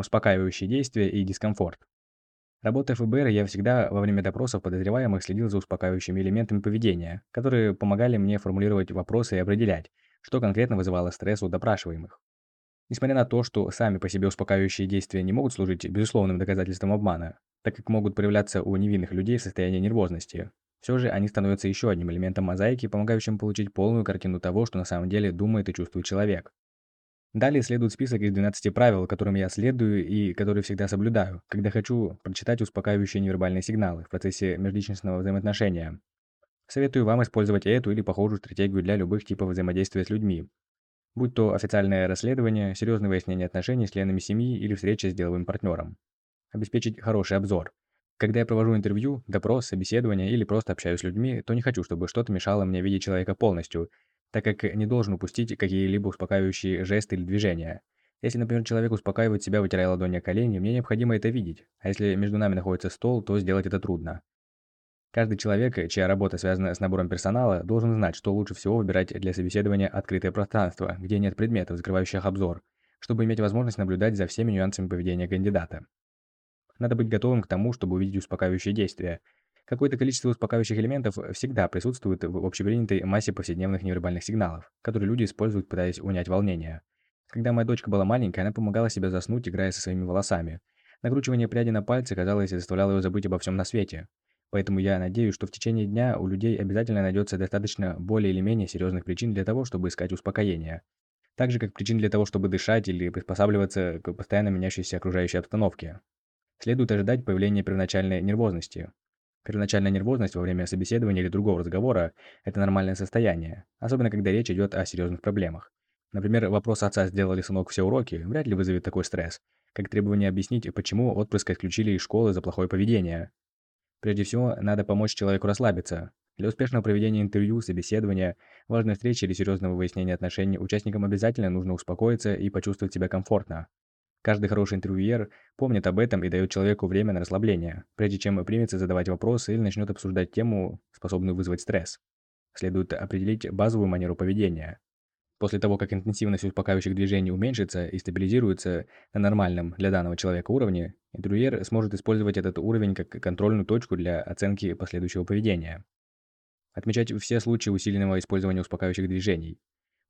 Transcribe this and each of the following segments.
успокаивающие действия и дискомфорт. Работая в ФБР, я всегда во время допросов подозреваемых следил за успокаивающими элементами поведения, которые помогали мне формулировать вопросы и определять, что конкретно вызывало стресс у допрашиваемых. Несмотря на то, что сами по себе успокаивающие действия не могут служить безусловным доказательством обмана, так как могут проявляться у невинных людей в состоянии нервозности, все же они становятся еще одним элементом мозаики, помогающим получить полную картину того, что на самом деле думает и чувствует человек. Далее следует список из 12 правил, которым я следую и которые всегда соблюдаю, когда хочу прочитать успокаивающие невербальные сигналы в процессе межличностного взаимоотношения. Советую вам использовать эту или похожую стратегию для любых типов взаимодействия с людьми, будь то официальное расследование, серьезное выяснение отношений с членами семьи или встреча с деловым партнером. Обеспечить хороший обзор. Когда я провожу интервью, допрос, собеседование или просто общаюсь с людьми, то не хочу, чтобы что-то мешало мне видеть человека полностью, так как не должен упустить какие-либо успокаивающие жесты или движения. Если, например, человек успокаивает себя, вытирая ладони о колени, мне необходимо это видеть, а если между нами находится стол, то сделать это трудно. Каждый человек, чья работа связана с набором персонала, должен знать, что лучше всего выбирать для собеседования открытое пространство, где нет предметов, закрывающих обзор, чтобы иметь возможность наблюдать за всеми нюансами поведения кандидата. Надо быть готовым к тому, чтобы увидеть успокаивающие действия. Какое-то количество успокаивающих элементов всегда присутствует в общепринятой массе повседневных невербальных сигналов, которые люди используют, пытаясь унять волнение. Когда моя дочка была маленькая, она помогала себе заснуть, играя со своими волосами. Накручивание пряди на пальцы, казалось, заставляло ее забыть обо всем на свете. Поэтому я надеюсь, что в течение дня у людей обязательно найдется достаточно более или менее серьезных причин для того, чтобы искать успокоение. Так же, как причин для того, чтобы дышать или приспосабливаться к постоянно меняющейся окружающей обстановке. Следует ожидать появления первоначальной нервозности. Первоначальная нервозность во время собеседования или другого разговора – это нормальное состояние, особенно когда речь идет о серьезных проблемах. Например, вопрос отца «сделал ли сынок все уроки» вряд ли вызовет такой стресс, как требование объяснить, почему отпрыска исключили из школы за плохое поведение. Прежде всего, надо помочь человеку расслабиться. Для успешного проведения интервью, собеседования, важной встречи или серьезного выяснения отношений участникам обязательно нужно успокоиться и почувствовать себя комфортно. Каждый хороший интервьюер помнит об этом и дает человеку время на расслабление, прежде чем примется задавать вопросы или начнет обсуждать тему, способную вызвать стресс. Следует определить базовую манеру поведения. После того, как интенсивность успокаивающих движений уменьшится и стабилизируется на нормальном для данного человека уровне, интервьюер сможет использовать этот уровень как контрольную точку для оценки последующего поведения. Отмечать все случаи усиленного использования успокаивающих движений.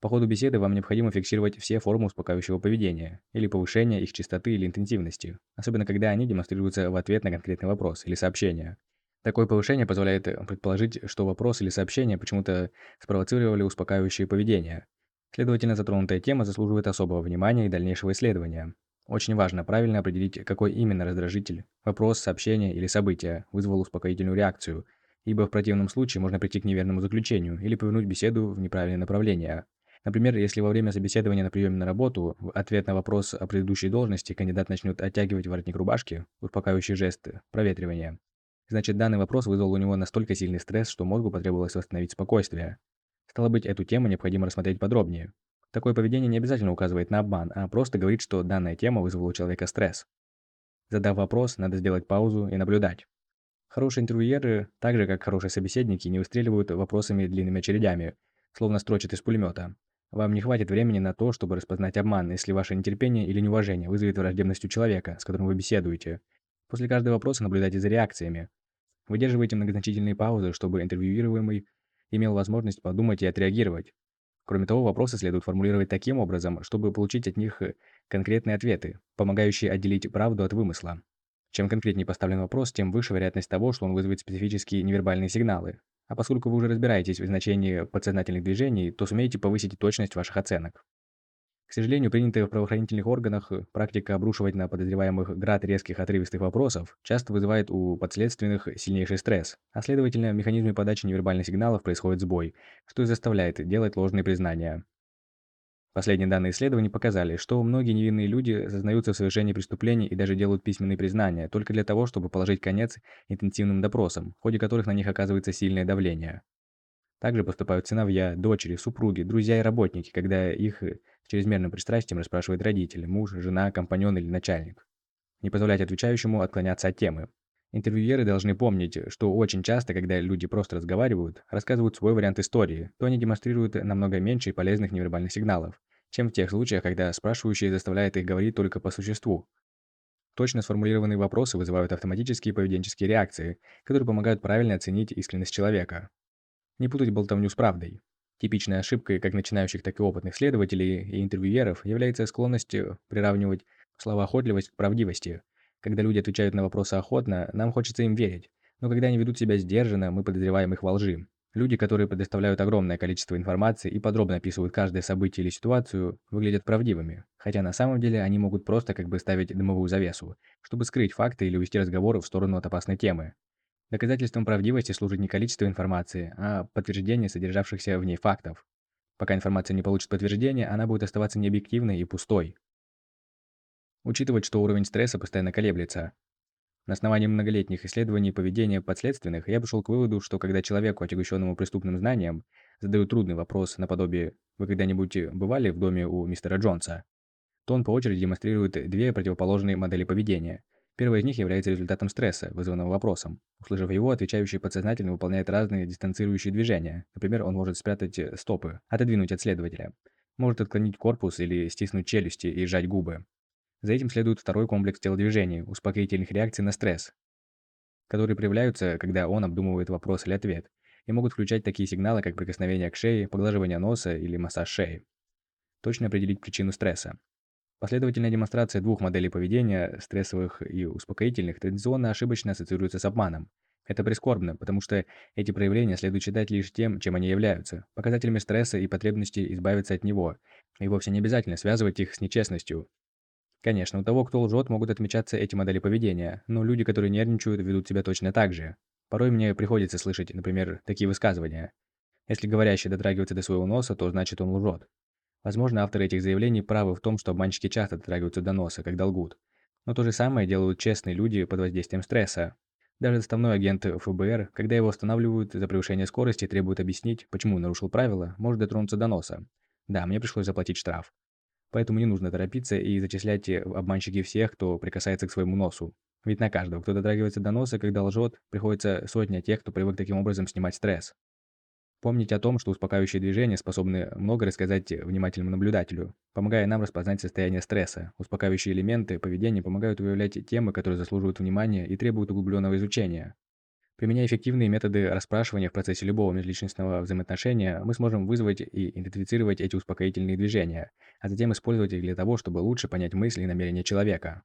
По ходу беседы вам необходимо фиксировать все формы успокаивающего поведения или повышения их частоты или интенсивности, особенно когда они демонстрируются в ответ на конкретный вопрос или сообщение. Такое повышение позволяет предположить, что вопрос или сообщение почему-то спровоцировали успокаивающее поведение, Следовательно, затронутая тема заслуживает особого внимания и дальнейшего исследования. Очень важно правильно определить, какой именно раздражитель, вопрос, сообщение или событие вызвал успокоительную реакцию, ибо в противном случае можно прийти к неверному заключению или повернуть беседу в неправильное направление. Например, если во время собеседования на приеме на работу в ответ на вопрос о предыдущей должности кандидат начнет оттягивать воротник рубашки, успокаивающий жест проветривания, значит данный вопрос вызвал у него настолько сильный стресс, что мозгу потребовалось восстановить спокойствие. Стало быть, эту тему необходимо рассмотреть подробнее. Такое поведение не обязательно указывает на обман, а просто говорит, что данная тема вызвала у человека стресс. Задав вопрос, надо сделать паузу и наблюдать. Хорошие интервьюеры, так же как хорошие собеседники, не выстреливают вопросами длинными очередями, словно строчат из пулемета. Вам не хватит времени на то, чтобы распознать обман, если ваше нетерпение или неуважение вызовет враждебность у человека, с которым вы беседуете. После каждого вопроса наблюдайте за реакциями. Выдерживайте многозначительные паузы, чтобы интервьюируемый имел возможность подумать и отреагировать. Кроме того, вопросы следует формулировать таким образом, чтобы получить от них э, конкретные ответы, помогающие отделить правду от вымысла. Чем конкретнее поставлен вопрос, тем выше вероятность того, что он вызовет специфические невербальные сигналы. А поскольку вы уже разбираетесь в значении подсознательных движений, то сумеете повысить точность ваших оценок. К сожалению, принятая в правоохранительных органах э, практика обрушивать на подозреваемых град резких отрывистых вопросов часто вызывает у подследственных сильнейший стресс, а следовательно, в механизме подачи невербальных сигналов происходит сбой, что и заставляет делать ложные признания. Последние данные исследований показали, что многие невинные люди сознаются в совершении преступлений и даже делают письменные признания только для того, чтобы положить конец интенсивным допросам, в ходе которых на них оказывается сильное давление. Также поступают сыновья, дочери, супруги, друзья и работники, когда их чрезмерным пристрастием расспрашивает родители, муж, жена, компаньон или начальник. Не позволять отвечающему отклоняться от темы. Интервьюеры должны помнить, что очень часто, когда люди просто разговаривают, рассказывают свой вариант истории, то они демонстрируют намного меньше полезных невербальных сигналов, чем в тех случаях, когда спрашивающий заставляет их говорить только по существу. Точно сформулированные вопросы вызывают автоматические поведенческие реакции, которые помогают правильно оценить искренность человека. Не путать болтовню с правдой. Типичной ошибкой как начинающих, так и опытных следователей и интервьюеров является склонность приравнивать словоохотливость к правдивости. Когда люди отвечают на вопросы охотно, нам хочется им верить, но когда они ведут себя сдержанно, мы подозреваем их во лжи. Люди, которые предоставляют огромное количество информации и подробно описывают каждое событие или ситуацию, выглядят правдивыми, хотя на самом деле они могут просто как бы ставить дымовую завесу, чтобы скрыть факты или увести разговоры в сторону от опасной темы. Доказательством правдивости служит не количество информации, а подтверждение содержавшихся в ней фактов. Пока информация не получит подтверждения, она будет оставаться необъективной и пустой. Учитывать, что уровень стресса постоянно колеблется, на основании многолетних исследований поведения подследственных я пришел к выводу, что когда человеку, отягощенному преступным знанием, задают трудный вопрос наподобие «Вы когда-нибудь бывали в доме у мистера Джонса?», то он по очереди демонстрирует две противоположные модели поведения. Первая из них является результатом стресса, вызванного вопросом. Услышав его, отвечающий подсознательно выполняет разные дистанцирующие движения. Например, он может спрятать стопы, отодвинуть от следователя, может отклонить корпус или стиснуть челюсти и сжать губы. За этим следует второй комплекс телодвижений, успокоительных реакций на стресс, которые проявляются, когда он обдумывает вопрос или ответ, и могут включать такие сигналы, как прикосновение к шее, поглаживание носа или массаж шеи. Точно определить причину стресса. Последовательная демонстрация двух моделей поведения, стрессовых и успокоительных, традиционно ошибочно ассоциируется с обманом. Это прискорбно, потому что эти проявления следует считать лишь тем, чем они являются, показателями стресса и потребности избавиться от него, и вовсе не обязательно связывать их с нечестностью, Конечно, у того, кто лжет, могут отмечаться эти модели поведения, но люди, которые нервничают, ведут себя точно так же. Порой мне приходится слышать, например, такие высказывания. Если говорящий дотрагивается до своего носа, то значит он лжет. Возможно, авторы этих заявлений правы в том, что обманщики часто дотрагиваются до носа, когда лгут. Но то же самое делают честные люди под воздействием стресса. Даже доставной агент ФБР, когда его останавливают за превышение скорости и требуют объяснить, почему нарушил правила, может дотронуться до носа. Да, мне пришлось заплатить штраф. Поэтому не нужно торопиться и зачислять э, обманщики всех, кто прикасается к своему носу. Ведь на каждого, кто дотрагивается до носа, когда лжет, приходится сотня тех, кто привык таким образом снимать стресс. Помните о том, что успокаивающие движения способны много рассказать внимательному наблюдателю, помогая нам распознать состояние стресса. Успокаивающие элементы поведения помогают выявлять темы, которые заслуживают внимания и требуют углубленного изучения. Применяя эффективные методы расспрашивания в процессе любого межличностного взаимоотношения, мы сможем вызвать и идентифицировать эти успокоительные движения, а затем использовать их для того, чтобы лучше понять мысли и намерения человека.